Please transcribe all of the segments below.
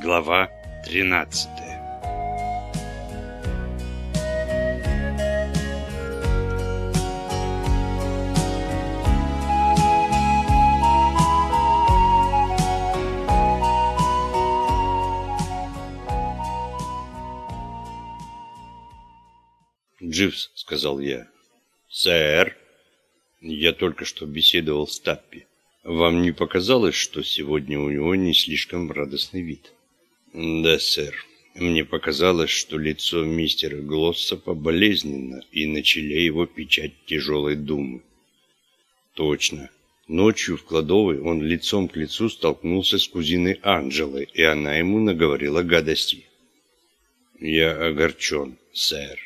Глава 13 «Дживс», — сказал я. «Сэр?» Я только что беседовал с Таппи. Вам не показалось, что сегодня у него не слишком радостный вид? Да, сэр. Мне показалось, что лицо мистера Глоссопа болезненно, и на челе его печать тяжелой думы. Точно. Ночью в кладовой он лицом к лицу столкнулся с кузиной Анджелой, и она ему наговорила гадости. Я огорчен, сэр.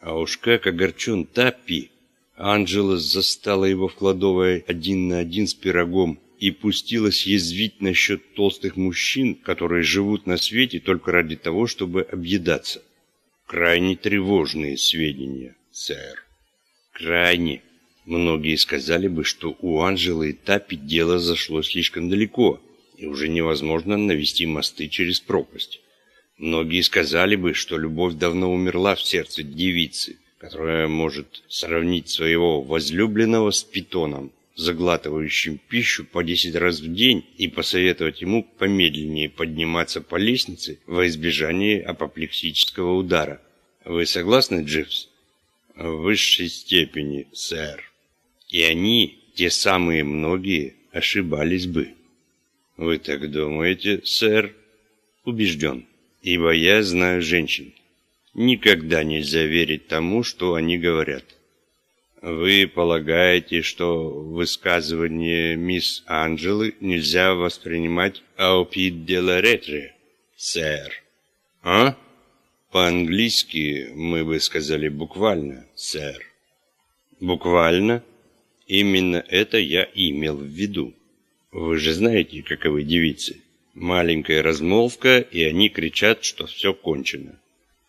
А уж как огорчен Таппи, Анжела застала его в кладовой один на один с пирогом и пустилась язвить насчет толстых мужчин, которые живут на свете только ради того, чтобы объедаться. Крайне тревожные сведения, сэр. Крайне. Многие сказали бы, что у Анжелы и Тапи дело зашло слишком далеко, и уже невозможно навести мосты через пропасть. Многие сказали бы, что любовь давно умерла в сердце девицы, которая может сравнить своего возлюбленного с питоном, заглатывающим пищу по 10 раз в день и посоветовать ему помедленнее подниматься по лестнице во избежание апоплексического удара. Вы согласны, Дживс? В высшей степени, сэр. И они, те самые многие, ошибались бы. Вы так думаете, сэр? Убежден, ибо я знаю женщин, Никогда нельзя верить тому, что они говорят. Вы полагаете, что высказывание мисс Анджелы нельзя воспринимать «аупид де ла ретре», сэр? А? По-английски мы бы сказали буквально, сэр. Буквально? Именно это я имел в виду. Вы же знаете, каковы девицы. Маленькая размолвка, и они кричат, что все кончено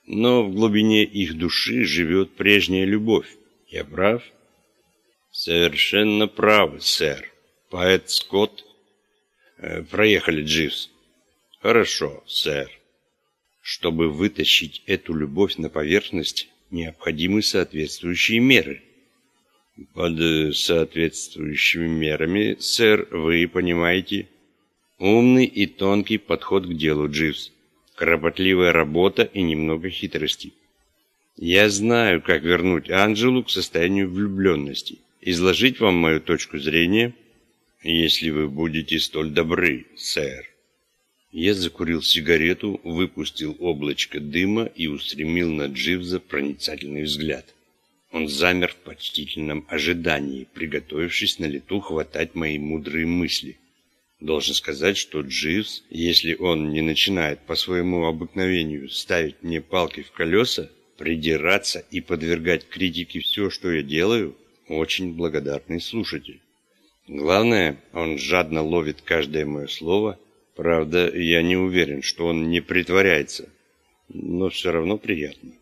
но в глубине их души живет прежняя любовь. Я прав? Совершенно правы, сэр. Поэт Скотт. Э, проехали, Дживс. Хорошо, сэр. Чтобы вытащить эту любовь на поверхность, необходимы соответствующие меры. Под э, соответствующими мерами, сэр, вы понимаете, умный и тонкий подход к делу, Дживс кропотливая работа и немного хитрости. Я знаю, как вернуть Анжелу к состоянию влюбленности. Изложить вам мою точку зрения, если вы будете столь добры, сэр. Я закурил сигарету, выпустил облачко дыма и устремил на Дживза проницательный взгляд. Он замер в почтительном ожидании, приготовившись на лету хватать мои мудрые мысли. Должен сказать, что Дживс, если он не начинает по своему обыкновению ставить мне палки в колеса, придираться и подвергать критике все, что я делаю, очень благодарный слушатель. Главное, он жадно ловит каждое мое слово. Правда, я не уверен, что он не притворяется, но все равно приятно.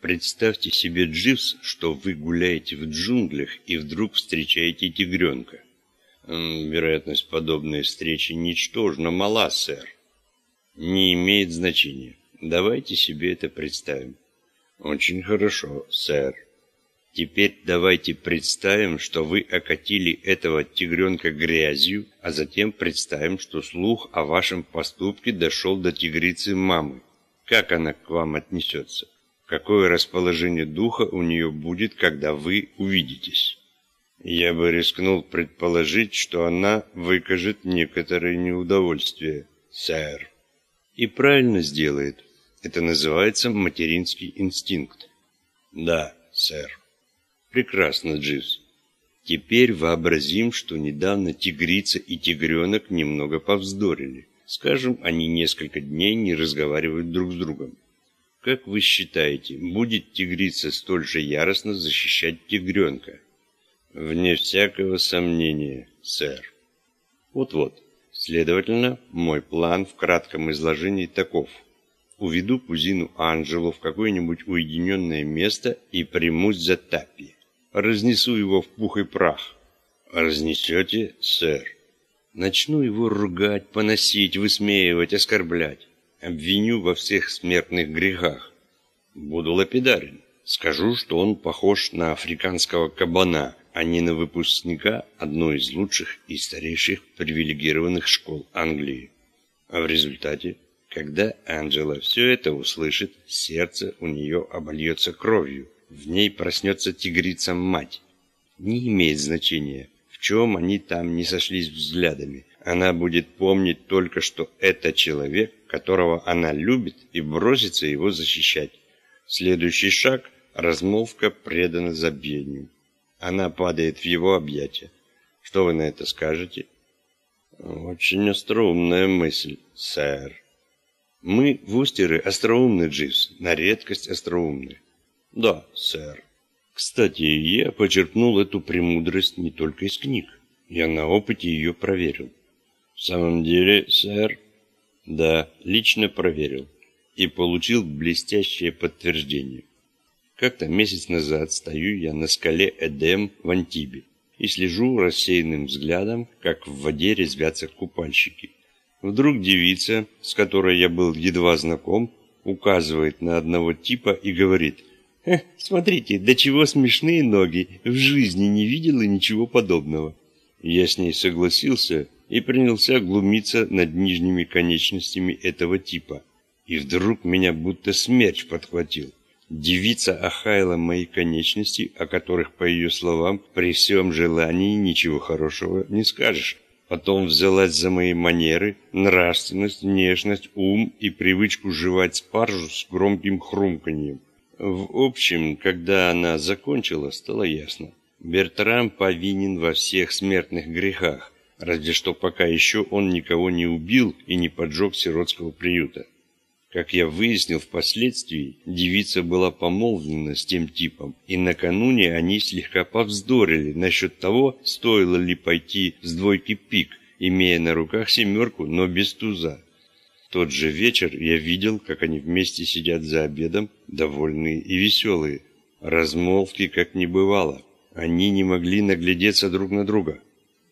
Представьте себе, Дживс, что вы гуляете в джунглях и вдруг встречаете тигренка. Вероятность подобной встречи ничтожно мала, сэр. Не имеет значения. Давайте себе это представим. Очень хорошо, сэр. Теперь давайте представим, что вы окатили этого тигренка грязью, а затем представим, что слух о вашем поступке дошел до тигрицы мамы. Как она к вам отнесется? Какое расположение духа у нее будет, когда вы увидитесь? Я бы рискнул предположить, что она выкажет некоторое неудовольствие, сэр. И правильно сделает. Это называется материнский инстинкт. Да, сэр. Прекрасно, Дживс. Теперь вообразим, что недавно тигрица и тигренок немного повздорили. Скажем, они несколько дней не разговаривают друг с другом. Как вы считаете, будет тигрица столь же яростно защищать тигренка? Вне всякого сомнения, сэр. Вот-вот. Следовательно, мой план в кратком изложении таков. Уведу кузину Анжелу в какое-нибудь уединенное место и примусь за Таппи. Разнесу его в пух и прах. Разнесете, сэр? Начну его ругать, поносить, высмеивать, оскорблять. Обвиню во всех смертных грехах. Буду лапидарен. Скажу, что он похож на африканского кабана, а не на выпускника одной из лучших и старейших привилегированных школ Англии. А в результате, когда Анджела все это услышит, сердце у нее обольется кровью, в ней проснется тигрица-мать. Не имеет значения, в чем они там не сошлись взглядами. Она будет помнить только, что это человек, которого она любит, и бросится его защищать. Следующий шаг – размолвка предана забвению. Она падает в его объятия. Что вы на это скажете? Очень остроумная мысль, сэр. Мы, вустеры, остроумны, Дживс, на редкость остроумны. Да, сэр. Кстати, я почерпнул эту премудрость не только из книг. Я на опыте ее проверил. В самом деле, сэр, да, лично проверил и получил блестящее подтверждение. Как-то месяц назад стою я на скале Эдем в Антибе и слежу рассеянным взглядом, как в воде резвятся купальщики. Вдруг девица, с которой я был едва знаком, указывает на одного типа и говорит «Э, «Смотрите, до чего смешные ноги, в жизни не видела ничего подобного». Я с ней согласился и принялся глумиться над нижними конечностями этого типа. И вдруг меня будто смерч подхватил. Девица охаяла мои конечности, о которых, по ее словам, при всем желании ничего хорошего не скажешь. Потом взялась за мои манеры, нравственность, внешность, ум и привычку жевать спаржу с громким хрумканьем. В общем, когда она закончила, стало ясно. Бертрам повинен во всех смертных грехах, разве что пока еще он никого не убил и не поджег сиротского приюта. Как я выяснил впоследствии, девица была помолвлена с тем типом, и накануне они слегка повздорили насчет того, стоило ли пойти с двойки пик, имея на руках семерку, но без туза. Тот же вечер я видел, как они вместе сидят за обедом, довольные и веселые. Размолвки как не бывало. Они не могли наглядеться друг на друга.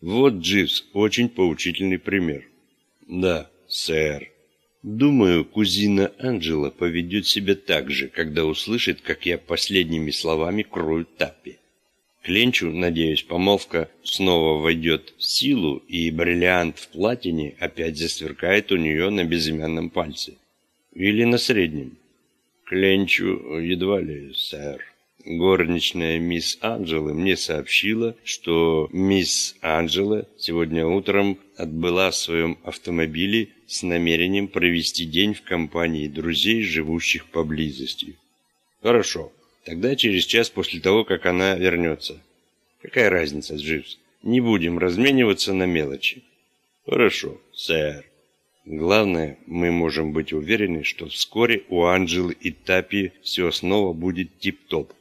Вот, Дживс, очень поучительный пример. Да, сэр. Думаю, кузина Анджела поведет себя так же, когда услышит, как я последними словами крою Таппи. Кленчу, надеюсь, помолвка снова войдет в силу, и бриллиант в платине опять засверкает у нее на безымянном пальце. Или на среднем. Кленчу едва ли, сэр. Горничная мисс Анджела мне сообщила, что мисс Анджела сегодня утром отбыла в своем автомобиле с намерением провести день в компании друзей, живущих поблизости. Хорошо. Тогда через час после того, как она вернется. Какая разница, Дживс? Не будем размениваться на мелочи. Хорошо, сэр. Главное, мы можем быть уверены, что вскоре у Анджелы и Тапи все снова будет тип-топ.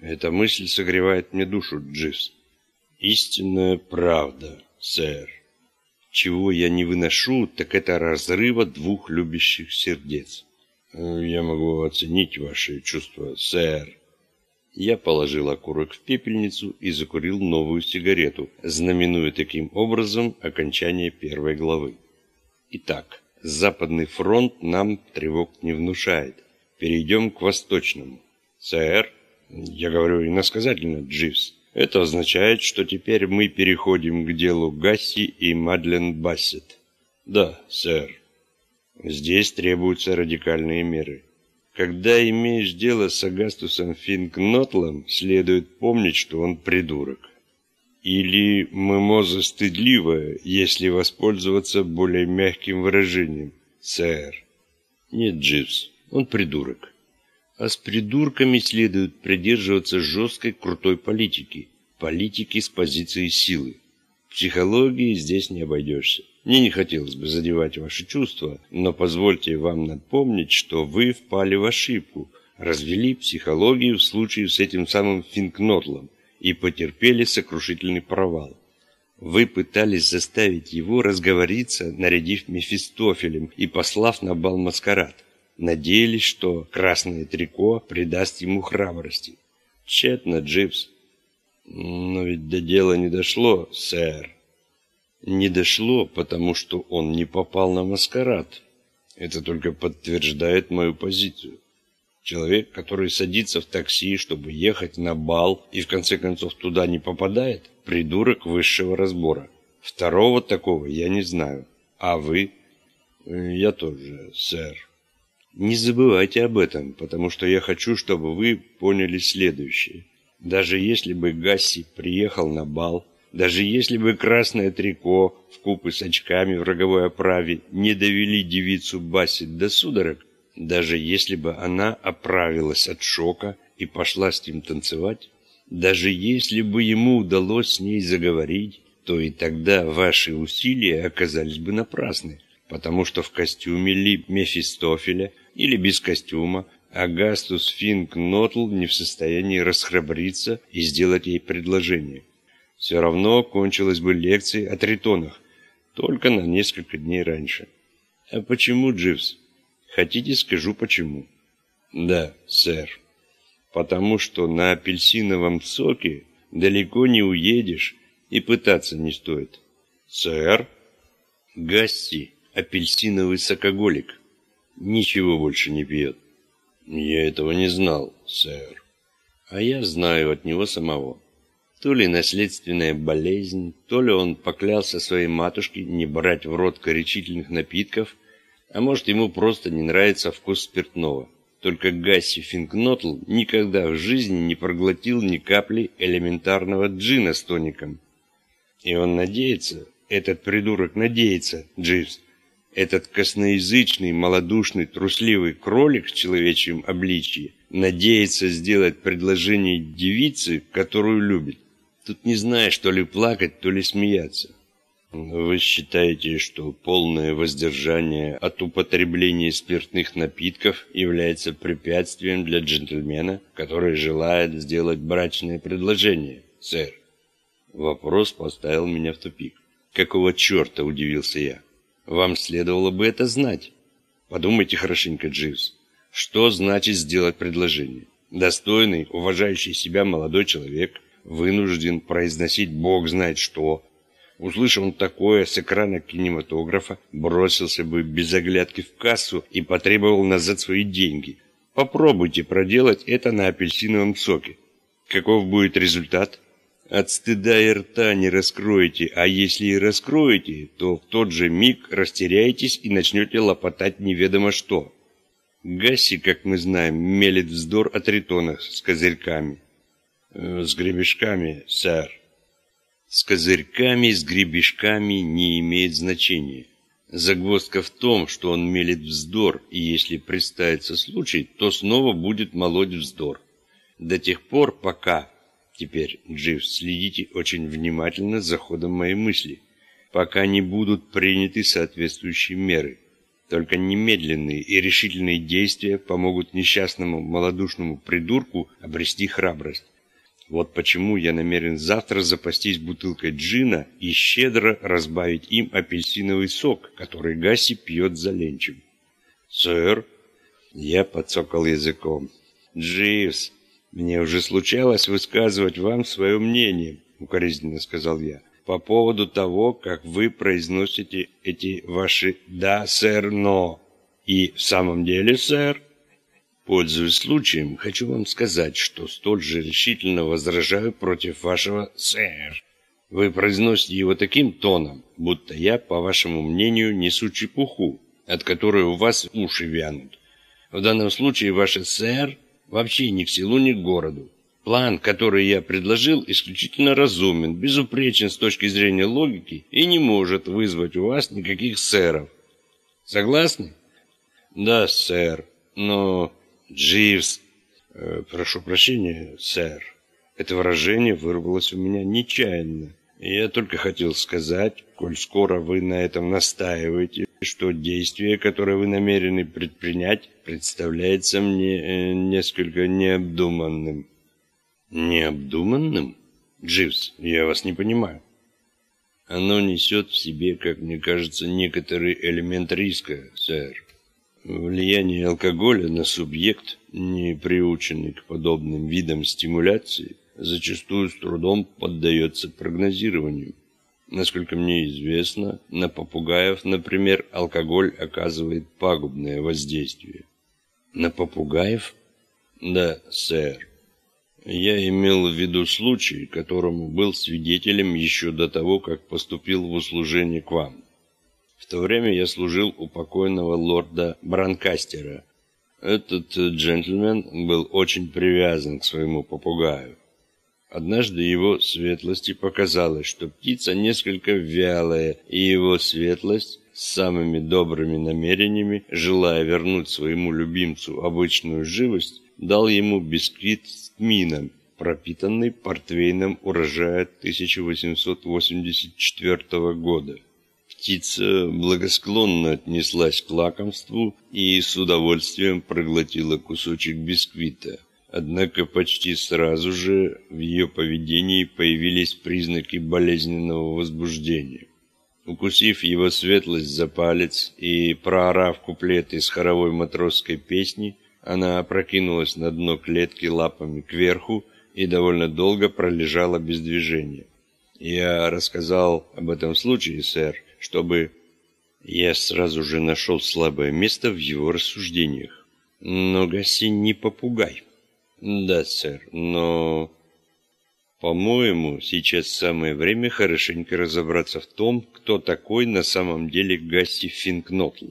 Эта мысль согревает мне душу, Дживс. Истинная правда, сэр. Чего я не выношу, так это разрыва двух любящих сердец. Я могу оценить ваши чувства, сэр. Я положил окурок в пепельницу и закурил новую сигарету, знаменуя таким образом окончание первой главы. Итак, Западный фронт нам тревог не внушает. Перейдем к Восточному. Сэр, я говорю иносказательно, Дживс. Это означает, что теперь мы переходим к делу Гасси и Мадлен Бассет. Да, сэр. Здесь требуются радикальные меры. Когда имеешь дело с Агастусом Финкнотлом, следует помнить, что он придурок. Или мимоза стыдливая, если воспользоваться более мягким выражением. Сэр. Нет, Дживс, он придурок а с придурками следует придерживаться жесткой крутой политики, политики с позиции силы. Психологии здесь не обойдешься. Мне не хотелось бы задевать ваши чувства, но позвольте вам напомнить, что вы впали в ошибку, развели психологию в случае с этим самым Финкнотлом и потерпели сокрушительный провал. Вы пытались заставить его разговориться, нарядив Мефистофелем и послав на бал маскарад надеялись, что красное трико придаст ему храбрости. Тщетно, Дживс. Но ведь до дела не дошло, сэр. Не дошло, потому что он не попал на маскарад. Это только подтверждает мою позицию. Человек, который садится в такси, чтобы ехать на бал, и в конце концов туда не попадает, придурок высшего разбора. Второго такого я не знаю. А вы? Я тоже, сэр. Не забывайте об этом, потому что я хочу, чтобы вы поняли следующее. Даже если бы Гасси приехал на бал, даже если бы красное трико в купе с очками в роговой оправе не довели девицу Бассет до судорог, даже если бы она оправилась от шока и пошла с ним танцевать, даже если бы ему удалось с ней заговорить, то и тогда ваши усилия оказались бы напрасны, потому что в костюме ли Мефистофеля или без костюма Агастус Финк Нотл не в состоянии расхрабриться и сделать ей предложение. Все равно кончилась бы лекция о тритонах, только на несколько дней раньше. А почему, Дживс? Хотите, скажу почему. Да, сэр. Потому что на апельсиновом соке далеко не уедешь и пытаться не стоит. Сэр? Гасси, апельсиновый сокоголик. Ничего больше не пьет. Я этого не знал, сэр. А я знаю от него самого. То ли наследственная болезнь, то ли он поклялся своей матушке не брать в рот горячительных напитков, а может ему просто не нравится вкус спиртного. Только Гасси Финкнотл никогда в жизни не проглотил ни капли элементарного джина с тоником. И он надеется, этот придурок надеется, Дживс, этот косноязычный, малодушный, трусливый кролик в человечьем обличье надеется сделать предложение девице, которую любит. Тут не знаешь, то ли плакать, то ли смеяться. Вы считаете, что полное воздержание от употребления спиртных напитков является препятствием для джентльмена, который желает сделать брачное предложение, сэр? Вопрос поставил меня в тупик. Какого черта, удивился я. Вам следовало бы это знать. Подумайте хорошенько, Дживс. Что значит сделать предложение? Достойный, уважающий себя молодой человек вынужден произносить бог знает что. Услышав он такое с экрана кинематографа, бросился бы без оглядки в кассу и потребовал назад свои деньги. Попробуйте проделать это на апельсиновом соке. Каков будет результат? От стыда и рта не раскроете, а если и раскроете, то в тот же миг растеряетесь и начнете лопотать неведомо что. Гасси, как мы знаем, мелет вздор о тритонах с козырьками. Э, с гребешками, сэр. С козырьками, с гребешками не имеет значения. Загвоздка в том, что он мелет вздор, и если представится случай, то снова будет молоть вздор. До тех пор, пока Теперь, Джив, следите очень внимательно за ходом моей мысли, пока не будут приняты соответствующие меры. Только немедленные и решительные действия помогут несчастному малодушному придурку обрести храбрость. Вот почему я намерен завтра запастись бутылкой джина и щедро разбавить им апельсиновый сок, который Гаси пьет за ленчем. «Сэр?» Я подсокал языком. «Дживс, «Мне уже случалось высказывать вам свое мнение», — укоризненно сказал я, «по поводу того, как вы произносите эти ваши «да, сэр», «но». И в самом деле, сэр, пользуясь случаем, хочу вам сказать, что столь же решительно возражаю против вашего «сэр». Вы произносите его таким тоном, будто я, по вашему мнению, несу чепуху, от которой у вас уши вянут. В данном случае ваше «сэр» Вообще ни к селу, ни к городу. План, который я предложил, исключительно разумен, безупречен с точки зрения логики и не может вызвать у вас никаких сэров. Согласны? Да, сэр. Но Дживс... Э, прошу прощения, сэр. Это выражение вырвалось у меня нечаянно. Я только хотел сказать, коль скоро вы на этом настаиваете, что действие, которое вы намерены предпринять, представляется мне э, несколько необдуманным. Необдуманным? Дживс, я вас не понимаю. Оно несет в себе, как мне кажется, некоторый элемент риска, сэр. Влияние алкоголя на субъект, не приученный к подобным видам стимуляции, зачастую с трудом поддается прогнозированию. Насколько мне известно, на попугаев, например, алкоголь оказывает пагубное воздействие. На попугаев? Да, сэр. Я имел в виду случай, которому был свидетелем еще до того, как поступил в услужение к вам. В то время я служил у покойного лорда Бранкастера. Этот джентльмен был очень привязан к своему попугаю. Однажды его светлости показалось, что птица несколько вялая, и его светлость с самыми добрыми намерениями, желая вернуть своему любимцу обычную живость, дал ему бисквит с тмином, пропитанный портвейном урожая 1884 года. Птица благосклонно отнеслась к лакомству и с удовольствием проглотила кусочек бисквита. Однако почти сразу же в ее поведении появились признаки болезненного возбуждения. Укусив его светлость за палец и проорав куплет из хоровой матросской песни, она опрокинулась на дно клетки лапами кверху и довольно долго пролежала без движения. Я рассказал об этом случае, сэр, чтобы... Я сразу же нашел слабое место в его рассуждениях. Но Гаси не попугай. Да, сэр, но... По-моему, сейчас самое время хорошенько разобраться в том, кто такой на самом деле Гасси Финкнотл.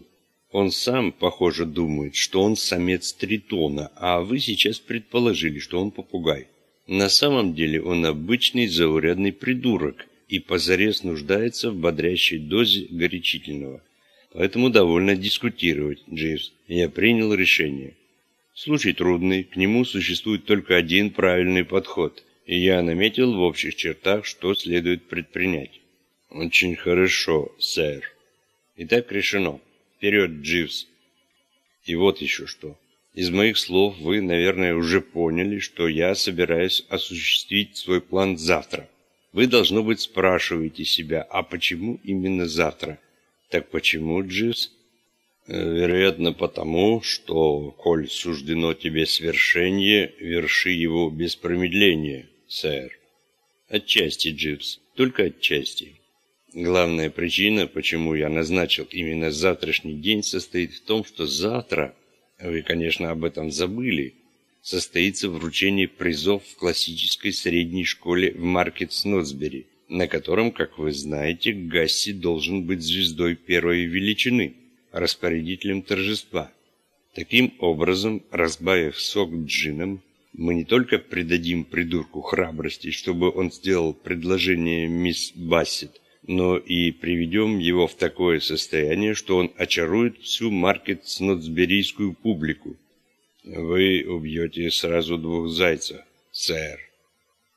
Он сам, похоже, думает, что он самец тритона, а вы сейчас предположили, что он попугай. На самом деле он обычный заурядный придурок и позарез нуждается в бодрящей дозе горячительного. Поэтому довольно дискутировать, Дживс. Я принял решение. Случай трудный, к нему существует только один правильный подход – и я наметил в общих чертах, что следует предпринять. Очень хорошо, сэр. Итак, решено. Вперед, Дживс. И вот еще что. Из моих слов вы, наверное, уже поняли, что я собираюсь осуществить свой план завтра. Вы, должно быть, спрашиваете себя, а почему именно завтра? Так почему, Дживс? Э, вероятно, потому, что, коль суждено тебе свершение, верши его без промедления сэр. Отчасти, Дживс, только отчасти. Главная причина, почему я назначил именно завтрашний день, состоит в том, что завтра, вы, конечно, об этом забыли, состоится вручение призов в классической средней школе в Маркетс-Нотсбери, на котором, как вы знаете, Гасси должен быть звездой первой величины, распорядителем торжества. Таким образом, разбавив сок джином, мы не только придадим придурку храбрости, чтобы он сделал предложение мисс Бассет, но и приведем его в такое состояние, что он очарует всю маркет-снотсберийскую публику. Вы убьете сразу двух зайцев, сэр.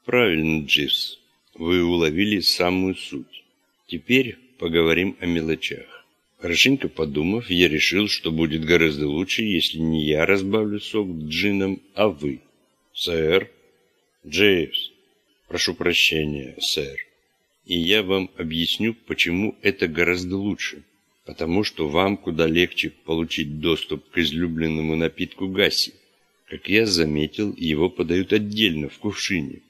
Правильно, Дживс. Вы уловили самую суть. Теперь поговорим о мелочах. Хорошенько подумав, я решил, что будет гораздо лучше, если не я разбавлю сок джином, а вы. «Сэр?» «Джеймс, прошу прощения, сэр. И я вам объясню, почему это гораздо лучше. Потому что вам куда легче получить доступ к излюбленному напитку Гасси. Как я заметил, его подают отдельно, в кувшине.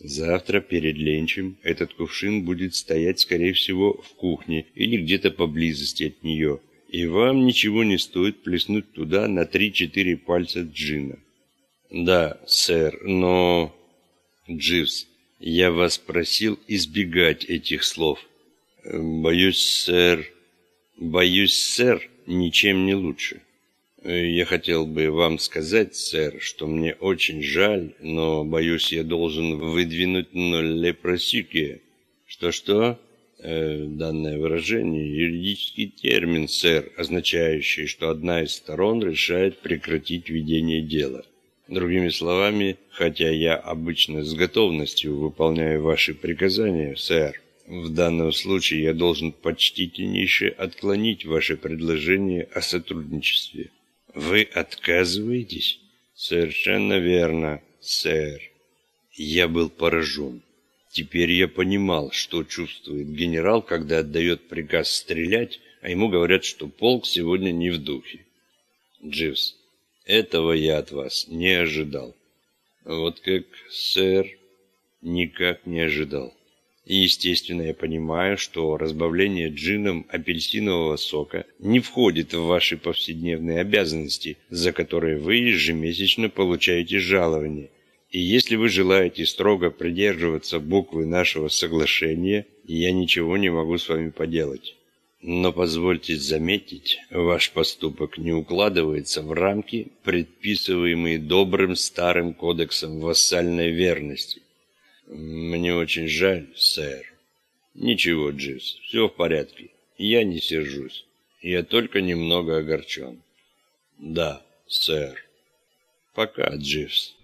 Завтра перед ленчем этот кувшин будет стоять, скорее всего, в кухне или где-то поблизости от нее, и вам ничего не стоит плеснуть туда на 3-4 пальца джина. «Да, сэр, но...» «Дживс, я вас просил избегать этих слов». «Боюсь, сэр...» «Боюсь, сэр, ничем не лучше». «Я хотел бы вам сказать, сэр, что мне очень жаль, но, боюсь, я должен выдвинуть ноль просики». «Что-что?» э, «Данное выражение – юридический термин, сэр, означающий, что одна из сторон решает прекратить ведение дела». Другими словами, хотя я обычно с готовностью выполняю ваши приказания, сэр, в данном случае я должен почтительнейше отклонить ваше предложение о сотрудничестве. Вы отказываетесь? Совершенно верно, сэр. Я был поражен. Теперь я понимал, что чувствует генерал, когда отдает приказ стрелять, а ему говорят, что полк сегодня не в духе. Дживс, этого я от вас не ожидал. Вот как, сэр, никак не ожидал. И, естественно, я понимаю, что разбавление джином апельсинового сока не входит в ваши повседневные обязанности, за которые вы ежемесячно получаете жалование. И если вы желаете строго придерживаться буквы нашего соглашения, я ничего не могу с вами поделать. Но позвольте заметить, ваш поступок не укладывается в рамки, предписываемые добрым старым кодексом вассальной верности. Мне очень жаль, сэр. Ничего, Дживс, все в порядке. Я не сержусь. Я только немного огорчен. Да, сэр. Пока, Дживс.